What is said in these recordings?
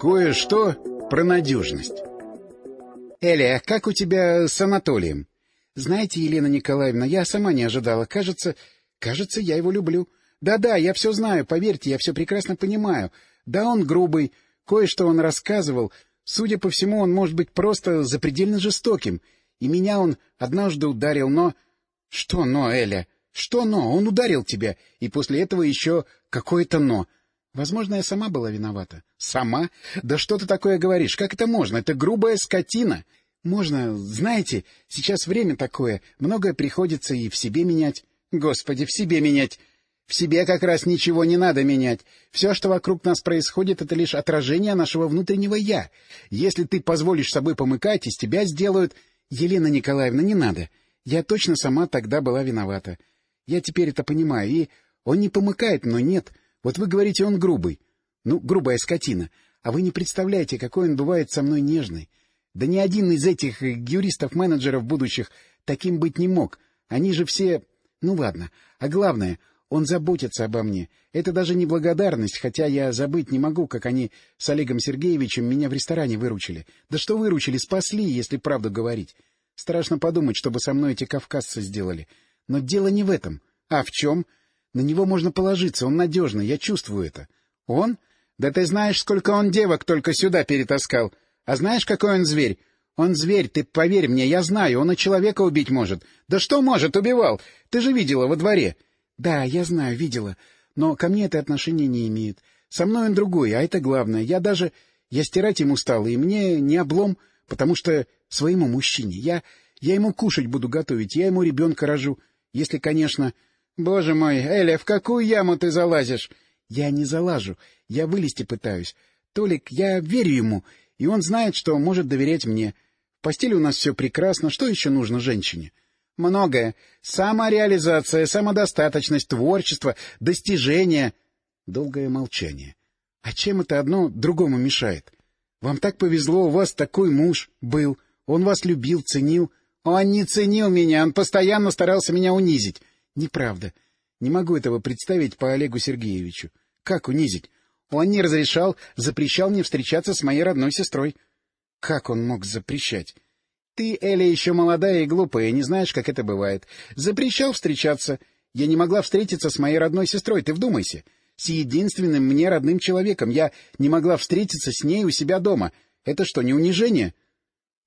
Кое-что про надежность. Эля, а как у тебя с Анатолием? Знаете, Елена Николаевна, я сама не ожидала. Кажется, кажется, я его люблю. Да-да, я все знаю, поверьте, я все прекрасно понимаю. Да, он грубый, кое-что он рассказывал. Судя по всему, он может быть просто запредельно жестоким. И меня он однажды ударил, но... Что но, Эля? Что но? Он ударил тебя, и после этого еще какое-то но. Возможно, я сама была виновата. Сама? Да что ты такое говоришь? Как это можно? Это грубая скотина. Можно, знаете, сейчас время такое, многое приходится и в себе менять. Господи, в себе менять. В себе как раз ничего не надо менять. Все, что вокруг нас происходит, это лишь отражение нашего внутреннего «я». Если ты позволишь собой помыкать, из тебя сделают... Елена Николаевна, не надо. Я точно сама тогда была виновата. Я теперь это понимаю. И он не помыкает, но нет. Вот вы говорите, он грубый. Ну, грубая скотина. А вы не представляете, какой он бывает со мной нежный. Да ни один из этих э, юристов-менеджеров будущих таким быть не мог. Они же все... Ну ладно. А главное, он заботится обо мне. Это даже не благодарность, хотя я забыть не могу, как они с Олегом Сергеевичем меня в ресторане выручили. Да что выручили, спасли, если правду говорить. Страшно подумать, чтобы со мной эти кавказцы сделали. Но дело не в этом. А в чем? На него можно положиться, он надежный, я чувствую это. Он? Да ты знаешь, сколько он девок только сюда перетаскал. А знаешь, какой он зверь? Он зверь, ты поверь мне, я знаю, он и человека убить может. Да что может, убивал? Ты же видела во дворе. Да, я знаю, видела. Но ко мне это отношение не имеет. Со мной он другой, а это главное. Я даже... Я стирать ему стал, и мне не облом, потому что своему мужчине. Я... Я ему кушать буду готовить, я ему ребенка рожу. Если, конечно... Боже мой, Эля, в какую яму ты залазишь? Я не залажу, я вылезти пытаюсь. Толик, я верю ему, и он знает, что может доверять мне. В постели у нас все прекрасно, что еще нужно женщине? Многое. Самореализация, самодостаточность, творчество, достижения. Долгое молчание. А чем это одно другому мешает? Вам так повезло, у вас такой муж был. Он вас любил, ценил. Он не ценил меня, он постоянно старался меня унизить. Неправда. Не могу этого представить по Олегу Сергеевичу. Как унизить? Он не разрешал, запрещал мне встречаться с моей родной сестрой. Как он мог запрещать? Ты, Эля, еще молодая и глупая, не знаешь, как это бывает. Запрещал встречаться. Я не могла встретиться с моей родной сестрой, ты вдумайся. С единственным мне родным человеком. Я не могла встретиться с ней у себя дома. Это что, не унижение?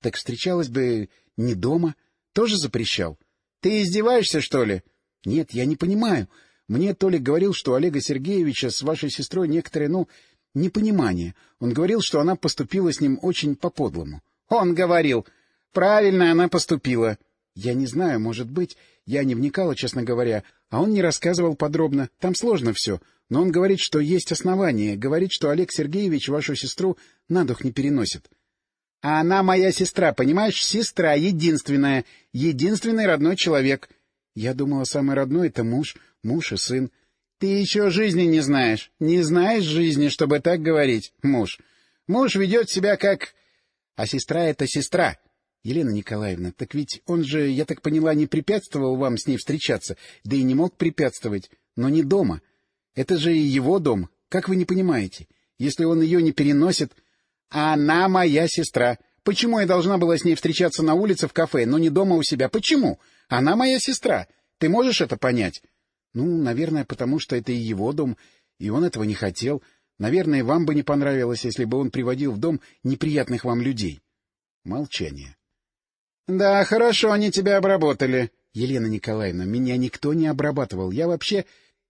Так встречалась бы не дома. Тоже запрещал. Ты издеваешься, что ли? Нет, я не понимаю. Мне Толик говорил, что Олега Сергеевича с вашей сестрой некоторые, ну, непонимание. Он говорил, что она поступила с ним очень по-подлому. Он говорил. Правильно она поступила. Я не знаю, может быть. Я не вникала, честно говоря. А он не рассказывал подробно. Там сложно все. Но он говорит, что есть основания. Говорит, что Олег Сергеевич вашу сестру на дух не переносит. А она моя сестра, понимаешь? Сестра, единственная. Единственный родной человек. Я думала, самый родной — это муж, муж и сын. Ты еще жизни не знаешь. Не знаешь жизни, чтобы так говорить, муж. Муж ведет себя как... А сестра — это сестра. Елена Николаевна, так ведь он же, я так поняла, не препятствовал вам с ней встречаться, да и не мог препятствовать, но не дома. Это же и его дом, как вы не понимаете? Если он ее не переносит, она моя сестра. Почему я должна была с ней встречаться на улице в кафе, но не дома у себя? Почему? Она моя сестра. Ты можешь это понять? Ну, наверное, потому что это и его дом, и он этого не хотел. Наверное, вам бы не понравилось, если бы он приводил в дом неприятных вам людей. Молчание. — Да, хорошо они тебя обработали. — Елена Николаевна, меня никто не обрабатывал. Я вообще...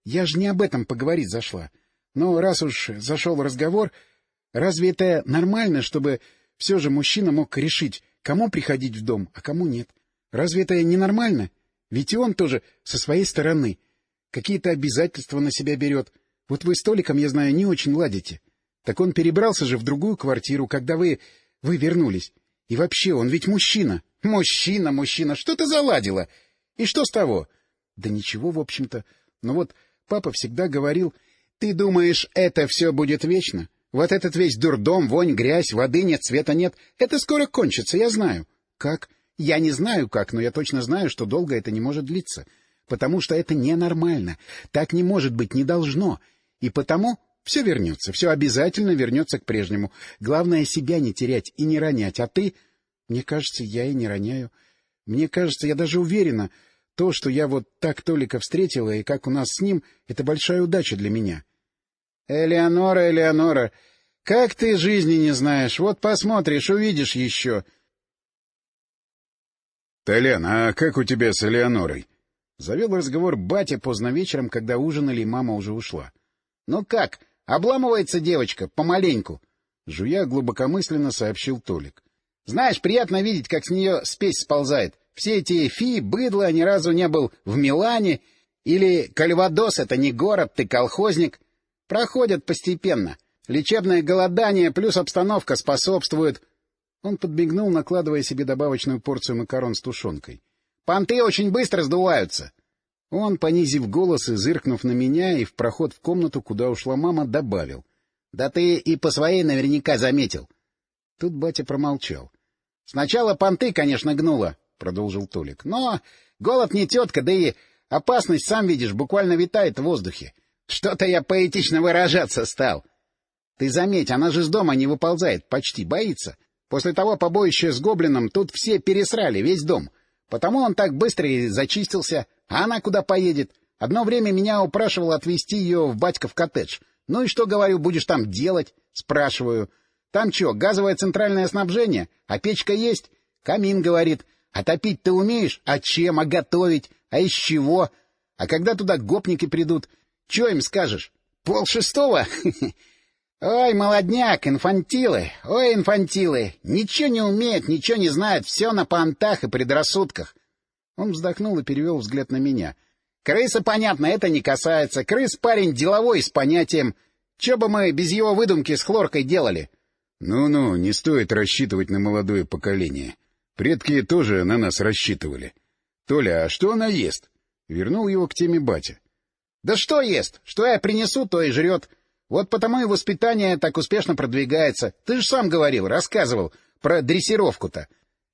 Я же не об этом поговорить зашла. Но раз уж зашел разговор, Разве это нормально, чтобы все же мужчина мог решить, кому приходить в дом, а кому нет? Разве это ненормально? Ведь и он тоже со своей стороны какие-то обязательства на себя берет. Вот вы с Толиком, я знаю, не очень ладите. Так он перебрался же в другую квартиру, когда вы... вы вернулись. И вообще, он ведь мужчина. Мужчина, мужчина, что ты заладила? И что с того? Да ничего, в общем-то. Но вот папа всегда говорил, ты думаешь, это все будет вечно? Вот этот весь дурдом, вонь, грязь, воды нет, света нет — это скоро кончится, я знаю. Как? Я не знаю как, но я точно знаю, что долго это не может длиться. Потому что это ненормально. Так не может быть, не должно. И потому Все вернется, все обязательно вернется к прежнему. Главное — себя не терять и не ронять. А ты... Мне кажется, я и не роняю. Мне кажется, я даже уверена, то, что я вот так Толика встретила, и как у нас с ним, это большая удача для меня. — Элеонора, Элеонора, как ты жизни не знаешь? Вот посмотришь, увидишь еще. — Толян, а как у тебя с Элеонорой? Завел разговор батя поздно вечером, когда ужинали, и мама уже ушла. — Ну как? Обламывается девочка, помаленьку. Жуя глубокомысленно сообщил Толик. — Знаешь, приятно видеть, как с нее спесь сползает. Все эти фи, быдло, ни разу не был в Милане. Или Кальвадос — это не город, ты колхозник. Проходят постепенно. Лечебное голодание плюс обстановка способствуют. Он подбегнул, накладывая себе добавочную порцию макарон с тушенкой. — Понты очень быстро сдуваются. Он, понизив голос и зыркнув на меня и в проход в комнату, куда ушла мама, добавил. — Да ты и по своей наверняка заметил. Тут батя промолчал. — Сначала понты, конечно, гнуло, — продолжил Толик. — Но голод не тетка, да и опасность, сам видишь, буквально витает в воздухе. Что-то я поэтично выражаться стал. Ты заметь, она же с дома не выползает, почти боится. После того побоища с гоблином тут все пересрали, весь дом. Потому он так быстро и зачистился. А она куда поедет? Одно время меня упрашивал отвезти ее в батьков коттедж. Ну и что, говорю, будешь там делать? Спрашиваю. Там что, газовое центральное снабжение? А печка есть? Камин, говорит. А топить ты умеешь? А чем? А готовить? А из чего? А когда туда гопники придут? Че им скажешь? Пол шестого? Ой, молодняк, инфантилы! Ой, инфантилы! Ничего не умеют, ничего не знают, все на понтах и предрассудках. Он вздохнул и перевел взгляд на меня. Крыса, понятно, это не касается. Крыс парень деловой, с понятием. Че бы мы без его выдумки с хлоркой делали? Ну-ну, не стоит рассчитывать на молодое поколение. Предки тоже на нас рассчитывали. Толя, а что она ест? Вернул его к теме батя. Да что ест? Что я принесу, то и жрет. Вот потому и воспитание так успешно продвигается. Ты же сам говорил, рассказывал про дрессировку-то.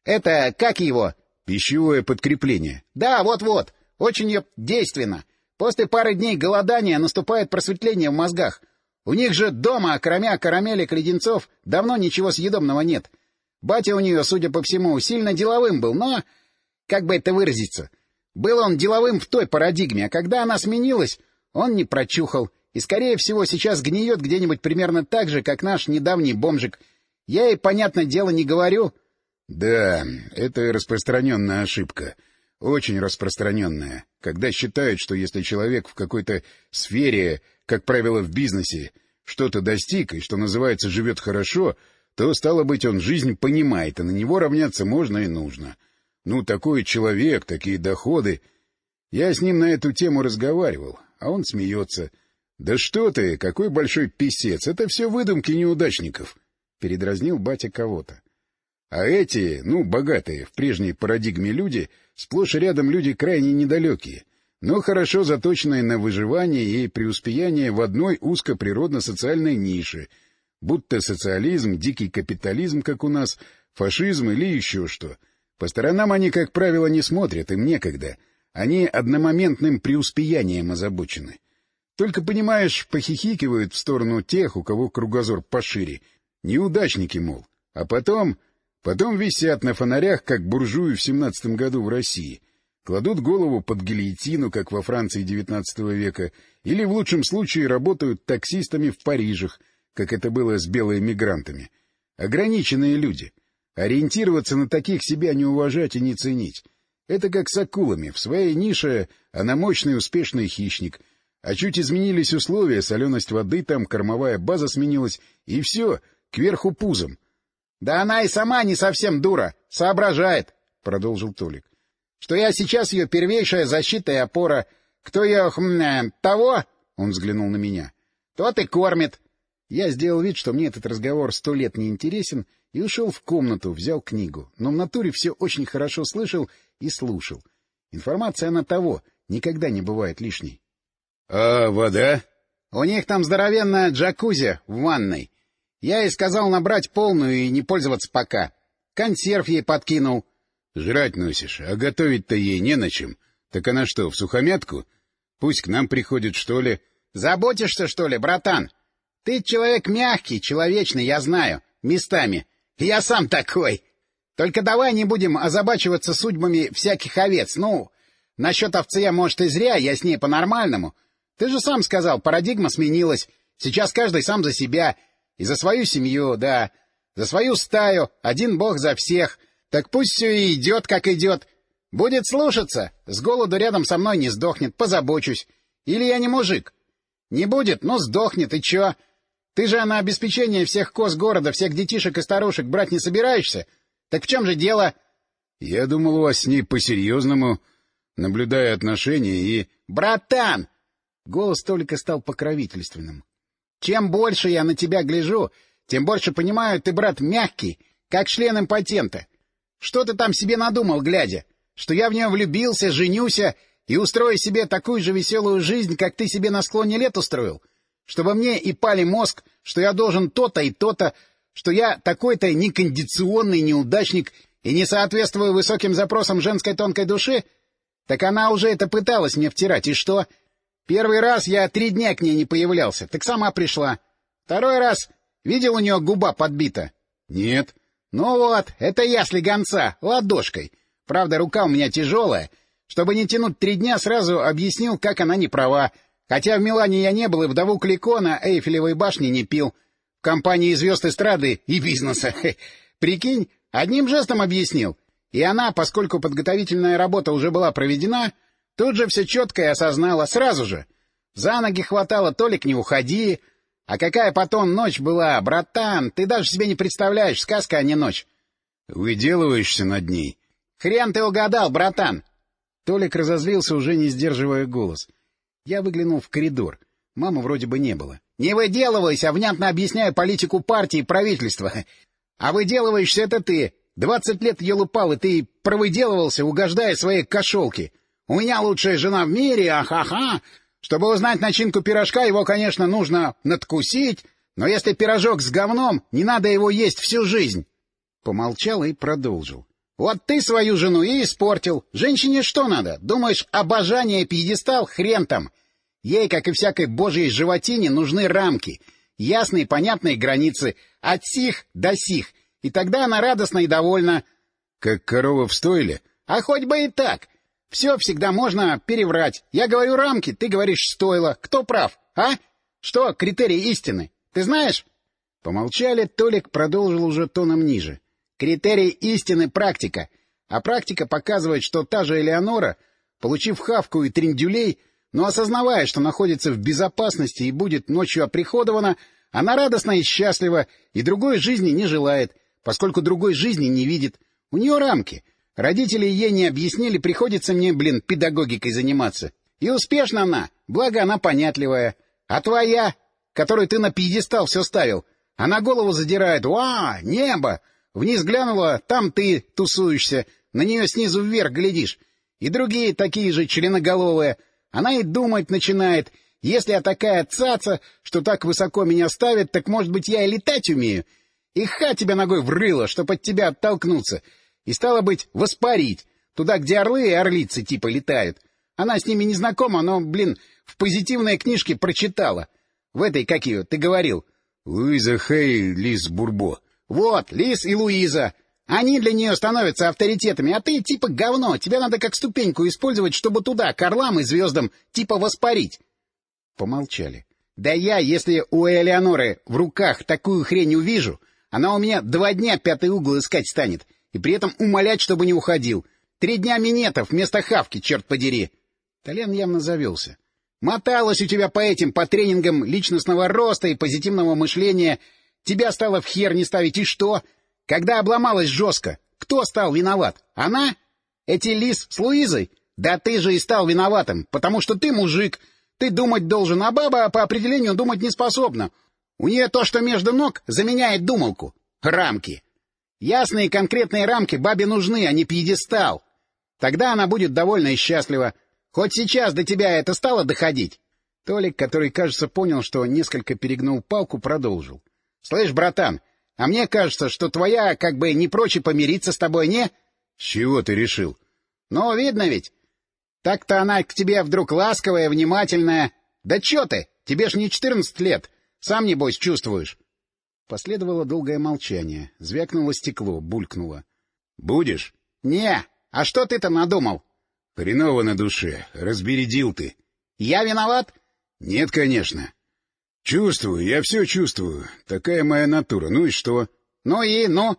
Это как его? Пищевое подкрепление. Да, вот-вот. Очень действенно. После пары дней голодания наступает просветление в мозгах. У них же дома, кроме карамелек леденцов, давно ничего съедобного нет. Батя у нее, судя по всему, сильно деловым был, но... Как бы это выразиться? Был он деловым в той парадигме, а когда она сменилась, он не прочухал. И, скорее всего, сейчас гниет где-нибудь примерно так же, как наш недавний бомжик. Я ей, понятное дело, не говорю, да, это распространенная ошибка. Очень распространенная. Когда считают, что если человек в какой-то сфере, как правило, в бизнесе, что-то достиг и, что называется, живет хорошо, то, стало быть, он жизнь понимает, и на него равняться можно и нужно. Ну, такой человек, такие доходы... Я с ним на эту тему разговаривал, а он смеется. — Да что ты, какой большой писец, это все выдумки неудачников! — передразнил батя кого-то. А эти, ну, богатые, в прежней парадигме люди, сплошь и рядом люди крайне недалекие, но хорошо заточенные на выживание и преуспеяние в одной узкоприродно-социальной нише, будто социализм, дикий капитализм, как у нас, фашизм или еще что. По сторонам они, как правило, не смотрят, им некогда. Они одномоментным преуспеянием озабочены. Только, понимаешь, похихикивают в сторону тех, у кого кругозор пошире. Неудачники, мол. А потом Потом висят на фонарях, как буржуи в семнадцатом году в России. Кладут голову под гильотину, как во Франции XIX века, или в лучшем случае работают таксистами в Парижах, как это было с белыми мигрантами. Ограниченные люди. Ориентироваться на таких себя не уважать и не ценить. Это как с акулами. В своей нише она мощный успешный хищник. А чуть изменились условия, соленость воды там, кормовая база сменилась, и все, кверху пузом. — Да она и сама не совсем дура, соображает, — продолжил Толик. — Что я сейчас ее первейшая защита и опора. Кто ее... Хм, э, того... — он взглянул на меня. — Тот и кормит. Я сделал вид, что мне этот разговор сто лет не интересен, и ушел в комнату, взял книгу. Но в натуре все очень хорошо слышал и слушал. Информация на того никогда не бывает лишней. — А вода? — У них там здоровенная джакузи в ванной. Я ей сказал набрать полную и не пользоваться пока. Консерв ей подкинул. — Жрать носишь, а готовить-то ей не на чем. Так она что, в сухомятку? Пусть к нам приходит, что ли? — Заботишься, что ли, братан? Ты человек мягкий, человечный, я знаю, местами. Я сам такой. Только давай не будем озабачиваться судьбами всяких овец. Ну, насчет овцы я, может, и зря, я с ней по-нормальному. Ты же сам сказал, парадигма сменилась. Сейчас каждый сам за себя. И за свою семью, да. За свою стаю. Один бог за всех. Так пусть все и идет, как идет. Будет слушаться. С голоду рядом со мной не сдохнет, позабочусь. Или я не мужик. Не будет, но сдохнет, и чё? Ты же на обеспечение всех коз города, всех детишек и старушек брать не собираешься? Так в чем же дело? Я думал, у вас с ней по-серьезному, наблюдая отношения и... Братан! Голос только стал покровительственным. Чем больше я на тебя гляжу, тем больше понимаю, ты, брат, мягкий, как член импотента. Что ты там себе надумал, глядя? Что я в нее влюбился, женюся и устрою себе такую же веселую жизнь, как ты себе на склоне лет устроил? Чтобы мне и пали мозг, что я должен то-то и то-то, что я такой-то некондиционный неудачник и не соответствую высоким запросам женской тонкой души? Так она уже это пыталась мне втирать, и что? Первый раз я три дня к ней не появлялся, так сама пришла. Второй раз видел у нее губа подбита? Нет. Ну вот, это я слегонца, ладошкой. Правда, рука у меня тяжелая. Чтобы не тянуть три дня, сразу объяснил, как она не права. Хотя в Милане я не был и вдову Клико на Эйфелевой башне не пил в компании звезд эстрады и бизнеса. Прикинь, одним жестом объяснил. И она, поскольку подготовительная работа уже была проведена, тут же все четко и осознала сразу же. За ноги хватало, Толик, не уходи. А какая потом ночь была, братан, ты даже себе не представляешь, сказка, а не ночь. Выделываешься над ней. Хрен ты угадал, братан. Толик разозлился, уже не сдерживая голос. Я выглянул в коридор. Мамы вроде бы не было. Не выделывайся, а внятно объясняю политику партии и правительства. А выделываешься это ты. Двадцать лет елупал, и ты провыделывался, угождая своей кошелке. У меня лучшая жена в мире, ахаха. Чтобы узнать начинку пирожка, его, конечно, нужно надкусить, но если пирожок с говном, не надо его есть всю жизнь. Помолчал и продолжил. Вот ты свою жену и испортил. Женщине что надо? Думаешь, обожание пьедестал? Хрен там. Ей, как и всякой божьей животине, нужны рамки, ясные понятные границы, от сих до сих, и тогда она радостна и довольна. — Как корова в стойле? — А хоть бы и так. Все всегда можно переврать. Я говорю рамки, ты говоришь стойло. Кто прав, а? Что критерий истины? Ты знаешь? Помолчали, Толик продолжил уже тоном ниже. Критерий истины — практика. А практика показывает, что та же Элеонора, получив хавку и трендюлей, но осознавая, что находится в безопасности и будет ночью оприходована, она радостна и счастлива, и другой жизни не желает, поскольку другой жизни не видит. У нее рамки. Родители ей не объяснили, приходится мне, блин, педагогикой заниматься. И успешна она, благо она понятливая. А твоя, которую ты на пьедестал все ставил, она голову задирает. «Уа! Небо!» Вниз глянула, там ты тусуешься, на нее снизу вверх глядишь. И другие такие же членоголовые — она и думать начинает. Если я такая цаца, что так высоко меня ставит, так, может быть, я и летать умею. И ха тебя ногой врыло, чтоб от тебя оттолкнуться. И, стало быть, воспарить. Туда, где орлы и орлицы типа летают. Она с ними не знакома, но, блин, в позитивной книжке прочитала. В этой, как ее, ты говорил? Луиза Хей, Лис Бурбо. Вот, Лис и Луиза. Они для нее становятся авторитетами, а ты типа говно. Тебя надо как ступеньку использовать, чтобы туда, к орлам и звездам, типа воспарить. Помолчали. Да я, если у Элеоноры в руках такую хрень увижу, она у меня два дня пятый угол искать станет, и при этом умолять, чтобы не уходил. Три дня минетов вместо хавки, черт подери. Толян явно завелся. Моталась у тебя по этим, по тренингам личностного роста и позитивного мышления. Тебя стало в хер не ставить, и что? Когда обломалась жестко, кто стал виноват? Она? Эти лис с Луизой? Да ты же и стал виноватым, потому что ты мужик. Ты думать должен, а баба по определению думать не способна. У нее то, что между ног, заменяет думалку. Рамки. Ясные конкретные рамки бабе нужны, а не пьедестал. Тогда она будет довольна и счастлива. Хоть сейчас до тебя это стало доходить. Толик, который, кажется, понял, что несколько перегнул палку, продолжил. — Слышь, братан, а мне кажется, что твоя как бы не прочь помириться с тобой, не? — С чего ты решил? — Ну, видно ведь. Так-то она к тебе вдруг ласковая, внимательная. Да чё ты, тебе ж не четырнадцать лет. Сам, небось, чувствуешь? Последовало долгое молчание. Звякнуло стекло, булькнуло. — Будешь? — Не. А что ты-то надумал? — Хреново на душе. Разбередил ты. — Я виноват? — Нет, конечно. — Чувствую, я все чувствую. Такая моя натура. Ну и что? — Ну и, ну?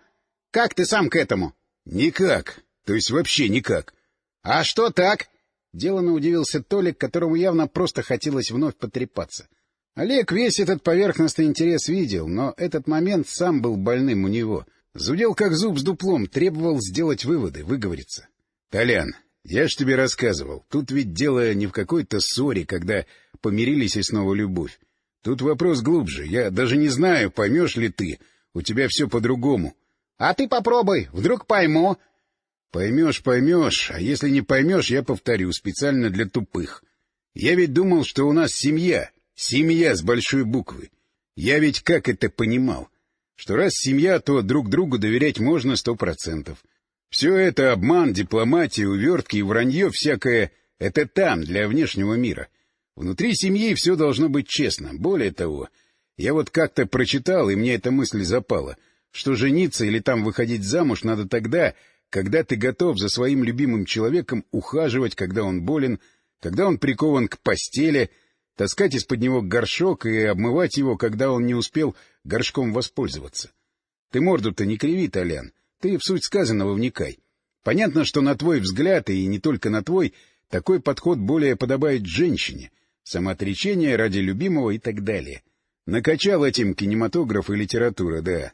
Как ты сам к этому? — Никак. То есть вообще никак. — А что так? Делано удивился Толик, которому явно просто хотелось вновь потрепаться. Олег весь этот поверхностный интерес видел, но этот момент сам был больным у него. Зудел как зуб с дуплом, требовал сделать выводы, выговориться. — Толян, я ж тебе рассказывал, тут ведь дело не в какой-то ссоре, когда помирились и снова любовь. Тут вопрос глубже. Я даже не знаю, поймешь ли ты. У тебя все по-другому. — А ты попробуй, вдруг пойму. — Поймешь, поймешь, а если не поймешь, я повторю, специально для тупых. Я ведь думал, что у нас семья, семья с большой буквы. Я ведь как это понимал? Что раз семья, то друг другу доверять можно сто процентов. Все это обман, дипломатия, увертки и вранье всякое — это там, для внешнего мира. Внутри семьи все должно быть честно. Более того, я вот как-то прочитал, и мне эта мысль запала, что жениться или там выходить замуж надо тогда, когда ты готов за своим любимым человеком ухаживать, когда он болен, когда он прикован к постели, таскать из-под него горшок и обмывать его, когда он не успел горшком воспользоваться. Ты морду-то не криви, Толян, ты в суть сказанного вникай. Понятно, что на твой взгляд, и не только на твой, такой подход более подобает женщине, самоотречение ради любимого и так далее. Накачал этим кинематограф и литература, да.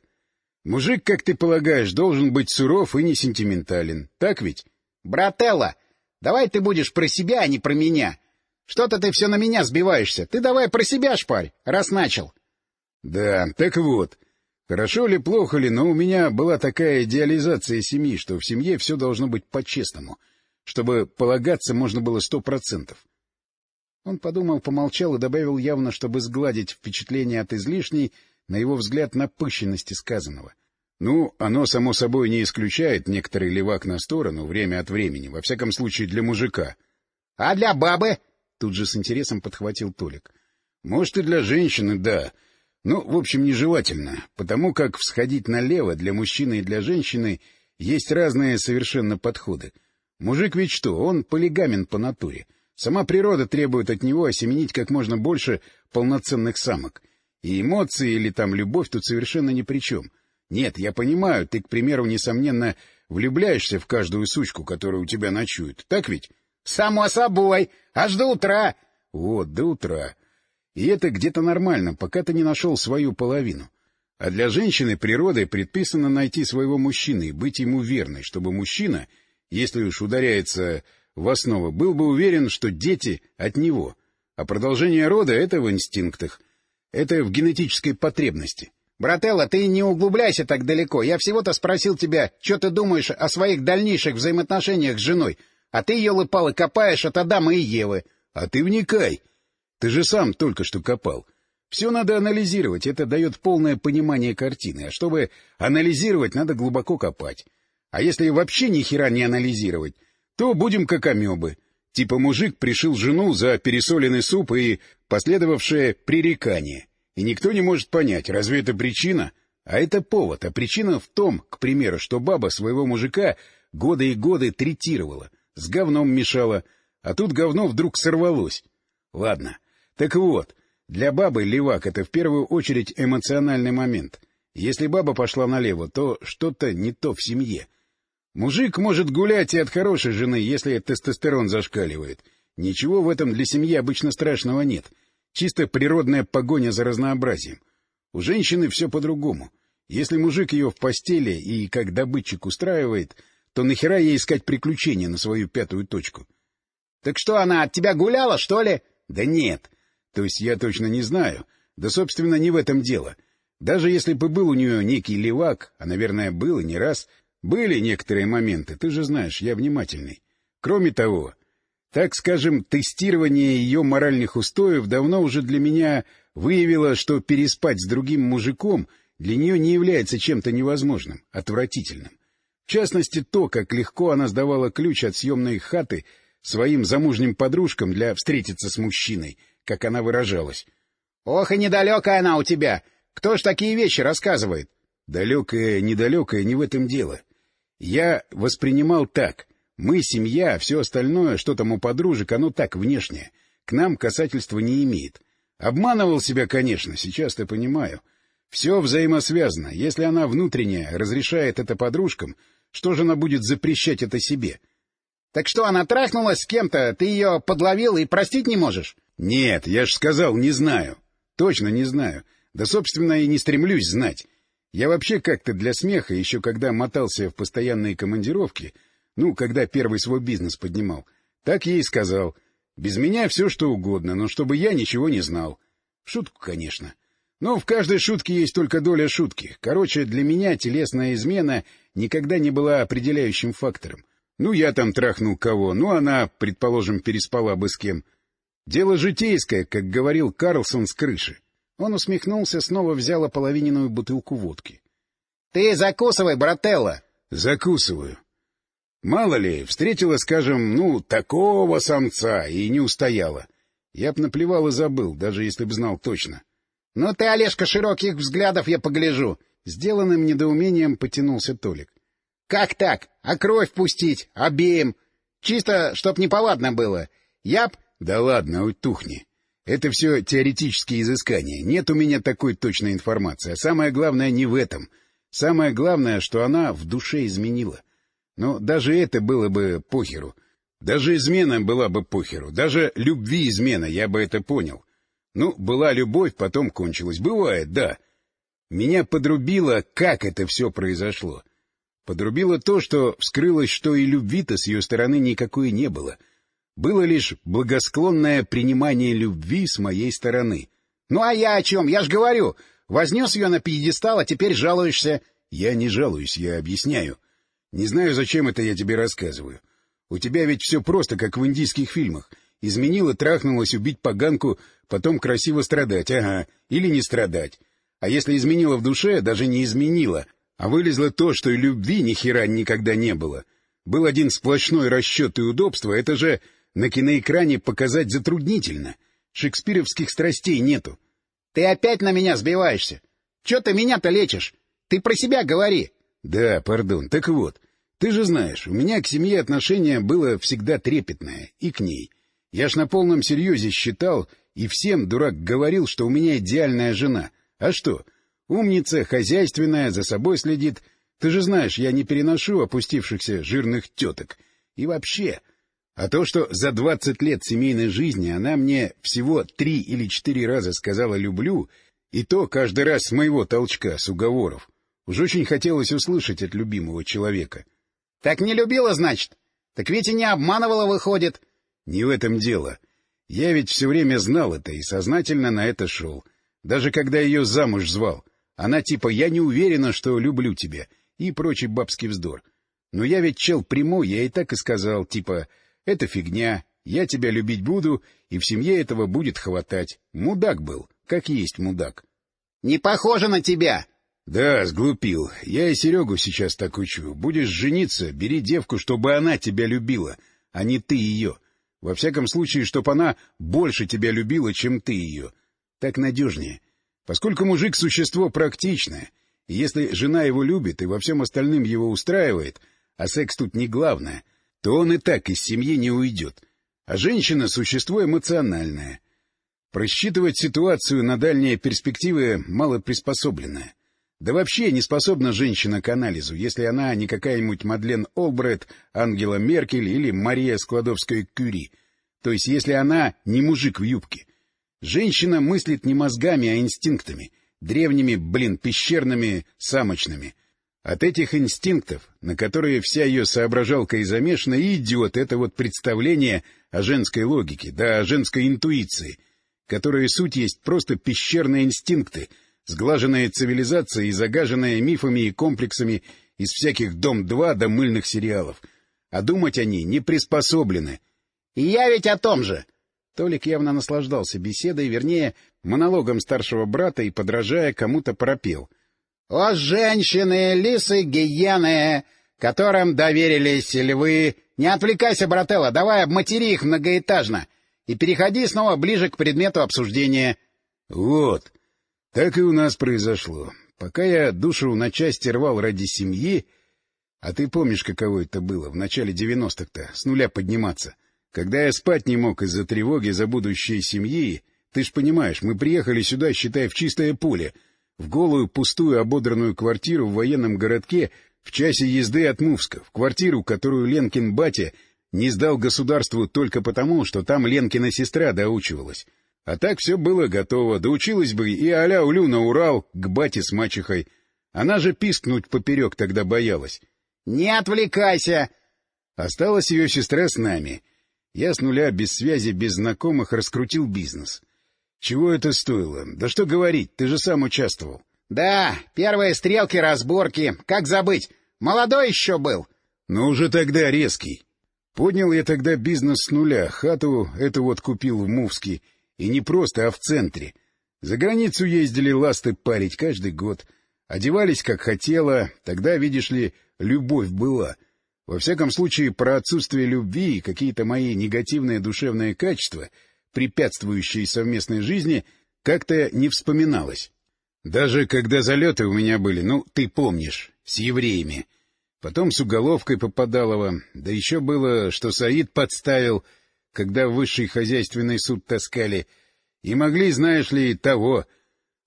Мужик, как ты полагаешь, должен быть суров и не сентиментален. Так ведь? — Брателло, давай ты будешь про себя, а не про меня. Что-то ты все на меня сбиваешься. Ты давай про себя шпарь, раз начал. — Да, так вот. Хорошо ли, плохо ли, но у меня была такая идеализация семьи, что в семье все должно быть по-честному, чтобы полагаться можно было сто процентов. Он подумал, помолчал и добавил явно, чтобы сгладить впечатление от излишней, на его взгляд, напыщенности сказанного. Ну, оно, само собой, не исключает некоторый левак на сторону время от времени, во всяком случае для мужика. — А для бабы? — тут же с интересом подхватил Толик. — Может, и для женщины, да. Ну, в общем, нежелательно, потому как всходить налево для мужчины и для женщины есть разные совершенно подходы. Мужик ведь что, он полигамен по натуре. Сама природа требует от него осеменить как можно больше полноценных самок. И эмоции или там любовь тут совершенно ни при чем. Нет, я понимаю, ты, к примеру, несомненно, влюбляешься в каждую сучку, которая у тебя ночует. Так ведь? — Само собой. Аж до утра. — Вот, до утра. И это где-то нормально, пока ты не нашел свою половину. А для женщины природой предписано найти своего мужчину и быть ему верной, чтобы мужчина, если уж ударяется в основу, был бы уверен, что дети от него, а продолжение рода — это в инстинктах. Это в генетической потребности. — Брателло, ты не углубляйся так далеко. Я всего-то спросил тебя, что ты думаешь о своих дальнейших взаимоотношениях с женой, а ты, елы-палы, копаешь от Адама и Евы. — А ты вникай. Ты же сам только что копал. Все надо анализировать, это дает полное понимание картины. А чтобы анализировать, надо глубоко копать. А если вообще ни хера не анализировать, то будем как амебы. Типа мужик пришил жену за пересоленный суп и последовавшее пререкание. И никто не может понять, разве это причина? А это повод. А причина в том, к примеру, что баба своего мужика годы и годы третировала, с говном мешала, а тут говно вдруг сорвалось. Ладно. Так вот, для бабы левак — это в первую очередь эмоциональный момент. Если баба пошла налево, то что-то не то в семье. Мужик может гулять и от хорошей жены, если тестостерон зашкаливает. Ничего в этом для семьи обычно страшного нет. Чисто природная погоня за разнообразием. У женщины все по-другому. Если мужик ее в постели и как добытчик устраивает, то нахера ей искать приключения на свою пятую точку? — Так что, она от тебя гуляла, что ли? — Да нет. То есть я точно не знаю. Да, собственно, не в этом дело. Даже если бы был у нее некий левак, а, наверное, был и не раз, были некоторые моменты, ты же знаешь, я внимательный. Кроме того, так скажем, тестирование ее моральных устоев давно уже для меня выявило, что переспать с другим мужиком для нее не является чем-то невозможным, отвратительным. В частности, то, как легко она сдавала ключ от съемной хаты своим замужним подружкам для встретиться с мужчиной, как она выражалась. Ох и недалекая она у тебя! Кто ж такие вещи рассказывает? Далекая, недалекая, не в этом дело. Я воспринимал так. Мы семья, а все остальное, что там у подружек, оно так внешнее. К нам касательства не имеет. Обманывал себя, конечно, сейчас-то понимаю. Все взаимосвязано. Если она внутренняя, разрешает это подружкам, что же она будет запрещать это себе? — Так что, она трахнулась с кем-то, ты ее подловил и простить не можешь? — Нет, я ж сказал, не знаю. Точно не знаю. Да, собственно, и не стремлюсь знать. Я вообще как-то для смеха, еще когда мотался в постоянные командировки, ну, когда первый свой бизнес поднимал, так ей сказал. Без меня все что угодно, но чтобы я ничего не знал. шутку, конечно. Но в каждой шутке есть только доля шутки. Короче, для меня телесная измена никогда не была определяющим фактором. Ну, я там трахнул кого, ну, она, предположим, переспала бы с кем. Дело житейское, как говорил Карлсон с крыши. Он усмехнулся, снова взял ополовиненную бутылку водки. — Ты закусывай, брателло! — Закусываю. Мало ли, встретила, скажем, ну, такого самца и не устояла. Я б наплевал и забыл, даже если б знал точно. — Ну ты, Олежка, широких взглядов я погляжу. Сделанным недоумением потянулся Толик. — Как так? А кровь пустить? Обеим? Чисто, чтоб неповадно было. Я б... — Да ладно, утухни. Это все теоретические изыскания. Нет у меня такой точной информации. А самое главное не в этом. Самое главное, что она в душе изменила. Но даже это было бы похеру. Даже измена была бы похеру. Даже любви измена, я бы это понял. Ну, была любовь, потом кончилась. Бывает, да. Меня подрубило, как это все произошло. Подрубило то, что вскрылось, что и любви-то с ее стороны никакой не было — было лишь благосклонное принимание любви с моей стороны. — Ну а я о чем? Я ж говорю, вознес ее на пьедестал, а теперь жалуешься. — Я не жалуюсь, я объясняю. Не знаю, зачем это я тебе рассказываю. У тебя ведь все просто, как в индийских фильмах. Изменила, трахнулась, убить поганку, потом красиво страдать, ага, или не страдать. А если изменила в душе, даже не изменила, а вылезло то, что и любви ни хера никогда не было. Был один сплошной расчет и удобство, это же на киноэкране показать затруднительно. Шекспировских страстей нету. — Ты опять на меня сбиваешься. Че ты меня-то лечишь? Ты про себя говори. — Да, пардон. Так вот, ты же знаешь, у меня к семье отношение было всегда трепетное, и к ней. Я ж на полном серьезе считал, и всем, дурак, говорил, что у меня идеальная жена. А что? Умница, хозяйственная, за собой следит. Ты же знаешь, я не переношу опустившихся жирных теток. И вообще, а то, что за двадцать лет семейной жизни она мне всего три или четыре раза сказала «люблю», и то каждый раз с моего толчка, с уговоров, уж очень хотелось услышать от любимого человека. — Так не любила, значит? Так ведь и не обманывала, выходит. — Не в этом дело. Я ведь все время знал это и сознательно на это шел. Даже когда ее замуж звал. Она типа «я не уверена, что люблю тебя» и прочий бабский вздор. Но я ведь чел прямой, я и так и сказал, типа это фигня, я тебя любить буду, и в семье этого будет хватать. Мудак был, как есть мудак. — Не похоже на тебя! — Да, сглупил. Я и Серегу сейчас так учу. Будешь жениться, бери девку, чтобы она тебя любила, а не ты ее. Во всяком случае, чтобы она больше тебя любила, чем ты ее. Так надежнее. Поскольку мужик — существо практичное, и если жена его любит и во всем остальном его устраивает, а секс тут не главное — то он и так из семьи не уйдет. А женщина — существо эмоциональное. Просчитывать ситуацию на дальние перспективы мало приспособленная. Да вообще не способна женщина к анализу, если она не какая-нибудь Мадлен Олбрет, Ангела Меркель или Мария Складовская-Кюри. То есть если она не мужик в юбке. Женщина мыслит не мозгами, а инстинктами, древними, блин, пещерными, самочными — от этих инстинктов, на которые вся ее соображалка и замешана, и идет это вот представление о женской логике, да о женской интуиции, которые суть есть просто пещерные инстинкты, сглаженная цивилизация и загаженная мифами и комплексами из всяких «Дом-2» до мыльных сериалов. А думать они не приспособлены. — И я ведь о том же! Толик явно наслаждался беседой, вернее, монологом старшего брата и, подражая, кому-то пропел — о, женщины, лисы, гиены, которым доверились львы! Не отвлекайся, брателло, давай обматери их многоэтажно и переходи снова ближе к предмету обсуждения. — Вот. Так и у нас произошло. Пока я душу на части рвал ради семьи... А ты помнишь, каково это было в начале девяностых-то, с нуля подниматься? Когда я спать не мог из-за тревоги за будущее семьи... Ты ж понимаешь, мы приехали сюда, считай, в чистое поле, в голую, пустую, ободранную квартиру в военном городке в часе езды от Мувска, в квартиру, которую Ленкин батя не сдал государству только потому, что там Ленкина сестра доучивалась. А так все было готово, доучилась бы и аля улю на Урал к бате с мачехой. Она же пискнуть поперек тогда боялась. — Не отвлекайся! Осталась ее сестра с нами. Я с нуля, без связи, без знакомых, раскрутил бизнес. Чего это стоило? Да что говорить, ты же сам участвовал. — Да, первые стрелки, разборки. Как забыть? Молодой еще был. — Но уже тогда резкий. Поднял я тогда бизнес с нуля, хату эту вот купил в Мувске, и не просто, а в центре. За границу ездили ласты парить каждый год. Одевались, как хотела, тогда, видишь ли, любовь была. Во всяком случае, про отсутствие любви и какие-то мои негативные душевные качества — препятствующие совместной жизни, как-то не вспоминалось. Даже когда залеты у меня были, ну, ты помнишь, с евреями. Потом с уголовкой Попадалова, да еще было, что Саид подставил, когда высший хозяйственный суд таскали. И могли, знаешь ли, того.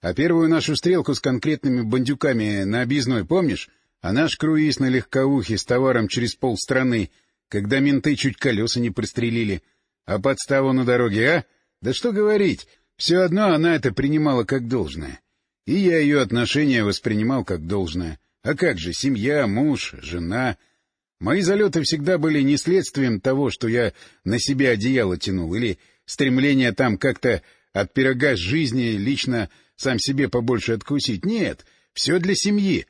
А первую нашу стрелку с конкретными бандюками на объездной, помнишь? А наш круиз на легковухе с товаром через полстраны, когда менты чуть колеса не пристрелили — а подставу на дороге, а? Да что говорить, все одно она это принимала как должное. И я ее отношения воспринимал как должное. А как же, семья, муж, жена... Мои залеты всегда были не следствием того, что я на себе одеяло тянул, или стремление там как-то от пирога жизни лично сам себе побольше откусить. Нет, все для семьи.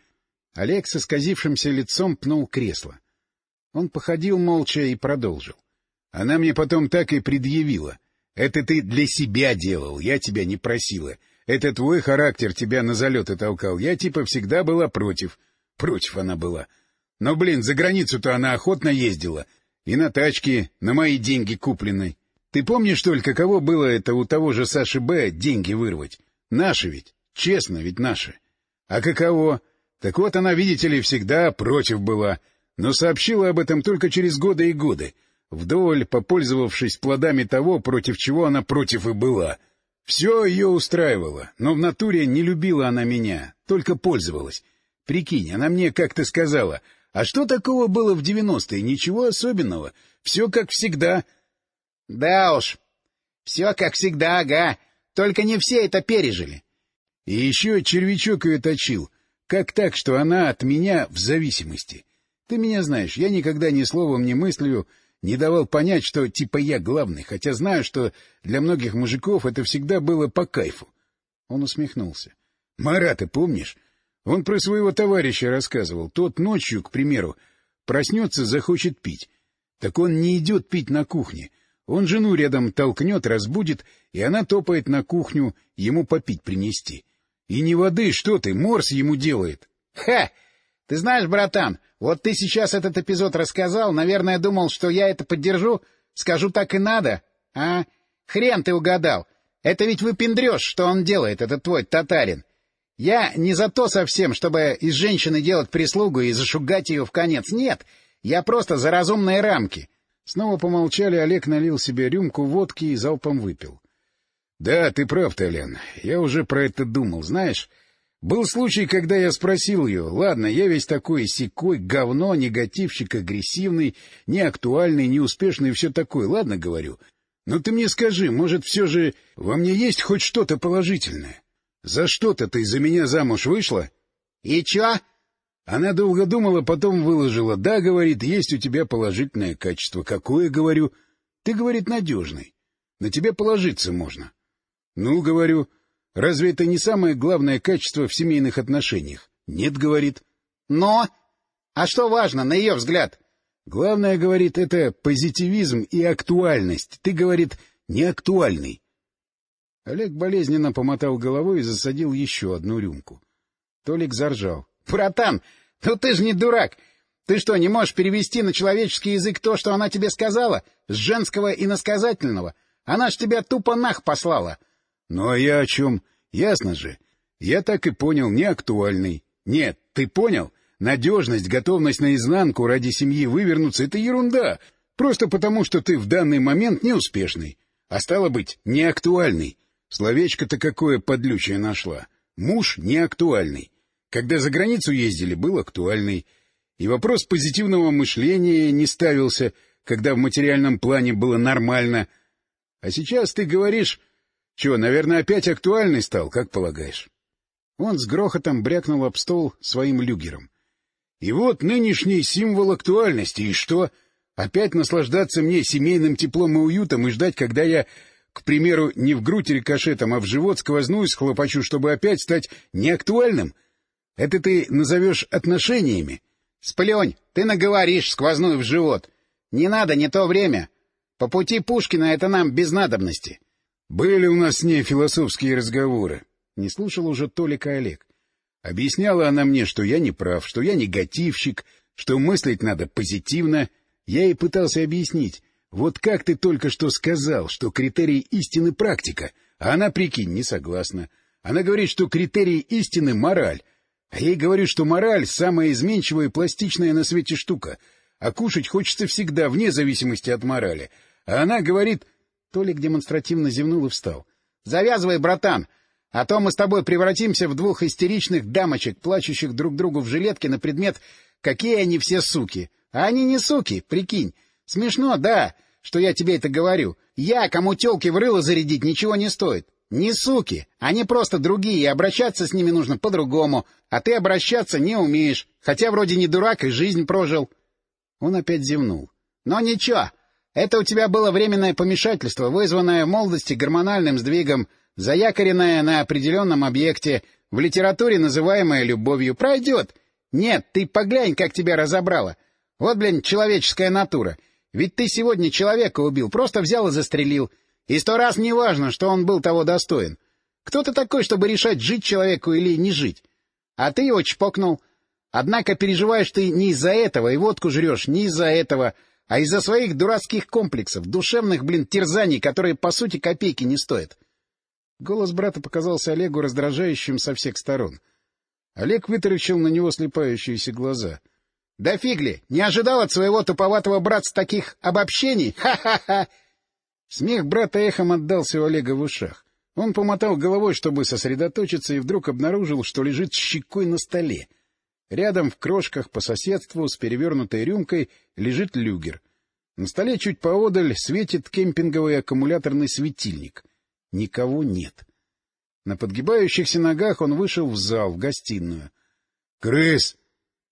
Олег с исказившимся лицом пнул кресло. Он походил молча и продолжил. Она мне потом так и предъявила. Это ты для себя делал, я тебя не просила. Это твой характер тебя на залеты толкал. Я типа всегда была против. Против она была. Но, блин, за границу-то она охотно ездила. И на тачке, на мои деньги купленной. Ты помнишь только, кого было это у того же Саши Б. деньги вырвать? Наши ведь. Честно, ведь наши. А каково? Так вот она, видите ли, всегда против была. Но сообщила об этом только через годы и годы вдоволь попользовавшись плодами того, против чего она против и была. Все ее устраивало, но в натуре не любила она меня, только пользовалась. Прикинь, она мне как-то сказала, а что такого было в девяностые? Ничего особенного, все как всегда. — Да уж, все как всегда, ага, только не все это пережили. И еще червячок ее точил. Как так, что она от меня в зависимости? Ты меня знаешь, я никогда ни словом, ни мыслью не давал понять, что типа я главный, хотя знаю, что для многих мужиков это всегда было по кайфу. Он усмехнулся. — Марата, помнишь? Он про своего товарища рассказывал. Тот ночью, к примеру, проснется, захочет пить. Так он не идет пить на кухне. Он жену рядом толкнет, разбудит, и она топает на кухню ему попить принести. И не воды, что ты, морс ему делает. — Ха! Ты знаешь, братан, вот ты сейчас этот эпизод рассказал, наверное, думал, что я это поддержу. Скажу, так и надо. А? Хрен ты угадал. Это ведь выпендрешь, что он делает, этот твой татарин. Я не за то совсем, чтобы из женщины делать прислугу и зашугать ее в конец. Нет, я просто за разумные рамки. Снова помолчали, Олег налил себе рюмку водки и залпом выпил. — Да, ты прав, Толян. Я уже про это думал, знаешь... Был случай, когда я спросил ее, ладно, я весь такой секой, говно, негативщик, агрессивный, неактуальный, неуспешный и все такое, ладно, говорю. Но ты мне скажи, может, все же во мне есть хоть что-то положительное? За что-то ты за меня замуж вышла? — И чё? Она долго думала, потом выложила. Да, говорит, есть у тебя положительное качество. Какое, говорю? Ты, говорит, надежный. На тебя положиться можно. Ну, говорю, Разве это не самое главное качество в семейных отношениях? Нет, говорит. Но? А что важно, на ее взгляд? Главное, говорит, это позитивизм и актуальность. Ты, говорит, не актуальный. Олег болезненно помотал головой и засадил еще одну рюмку. Толик заржал. — Братан, ну ты же не дурак! Ты что, не можешь перевести на человеческий язык то, что она тебе сказала? С женского и насказательного? Она ж тебя тупо нах послала! — Ну а я о чем? Ясно же. Я так и понял, не актуальный. Нет, ты понял? Надежность, готовность наизнанку ради семьи вывернуться — это ерунда. Просто потому, что ты в данный момент неуспешный. А стало быть, неактуальный. Словечко-то какое подлючее нашла. Муж неактуальный. Когда за границу ездили, был актуальный. И вопрос позитивного мышления не ставился, когда в материальном плане было нормально. А сейчас ты говоришь... Чего, наверное, опять актуальный стал, как полагаешь? Он с грохотом брякнул об стол своим люгером. И вот нынешний символ актуальности. И что? Опять наслаждаться мне семейным теплом и уютом и ждать, когда я, к примеру, не в грудь рикошетом, а в живот сквозную схлопочу, чтобы опять стать неактуальным? Это ты назовешь отношениями? — Сплюнь, ты наговоришь сквозную в живот. Не надо, не то время. По пути Пушкина это нам без надобности. Были у нас с ней философские разговоры. Не слушал уже Толика Олег. Объясняла она мне, что я не прав, что я негативщик, что мыслить надо позитивно. Я ей пытался объяснить. Вот как ты только что сказал, что критерий истины — практика, а она, прикинь, не согласна. Она говорит, что критерий истины — мораль, а ей говорю, что мораль — самая изменчивая и пластичная на свете штука, а кушать хочется всегда, вне зависимости от морали. А она говорит... Толик демонстративно зевнул и встал. — Завязывай, братан, а то мы с тобой превратимся в двух истеричных дамочек, плачущих друг другу в жилетке на предмет, какие они все суки. А они не суки, прикинь. Смешно, да, что я тебе это говорю. Я, кому тёлки в рыло зарядить, ничего не стоит. Не суки, они просто другие, и обращаться с ними нужно по-другому, а ты обращаться не умеешь, хотя вроде не дурак и жизнь прожил. Он опять зевнул. — Но ничего, это у тебя было временное помешательство, вызванное в молодости гормональным сдвигом, заякоренное на определенном объекте, в литературе называемое любовью. Пройдет. Нет, ты поглянь, как тебя разобрало. Вот, блин, человеческая натура. Ведь ты сегодня человека убил, просто взял и застрелил. И сто раз не важно, что он был того достоин. Кто ты такой, чтобы решать, жить человеку или не жить? А ты его чпокнул. Однако переживаешь ты не из-за этого, и водку жрешь не из-за этого, а из-за своих дурацких комплексов, душевных, блин, терзаний, которые, по сути, копейки не стоят. Голос брата показался Олегу раздражающим со всех сторон. Олег вытаращил на него слепающиеся глаза. — Да фигли! Не ожидал от своего туповатого братца таких обобщений? Ха-ха-ха! Смех брата эхом отдался у Олега в ушах. Он помотал головой, чтобы сосредоточиться, и вдруг обнаружил, что лежит щекой на столе. Рядом в крошках по соседству с перевернутой рюмкой лежит люгер. На столе чуть поодаль светит кемпинговый аккумуляторный светильник. Никого нет. На подгибающихся ногах он вышел в зал, в гостиную. — Крыс!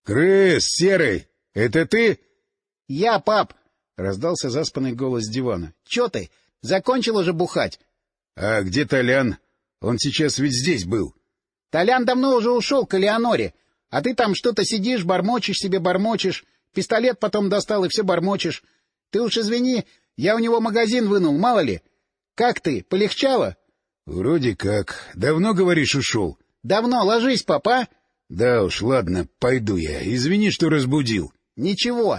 Крыс! Серый! Это ты? — Я, пап! — раздался заспанный голос дивана. — Чё ты? Закончил уже бухать? — А где Толян? Он сейчас ведь здесь был. — Толян давно уже ушел к Элеоноре. А ты там что-то сидишь, бормочешь себе, бормочешь. Пистолет потом достал и все бормочешь. Ты уж извини, я у него магазин вынул, мало ли. Как ты, полегчало? — Вроде как. Давно, говоришь, ушел? — Давно. Ложись, папа. — Да уж, ладно, пойду я. Извини, что разбудил. — Ничего.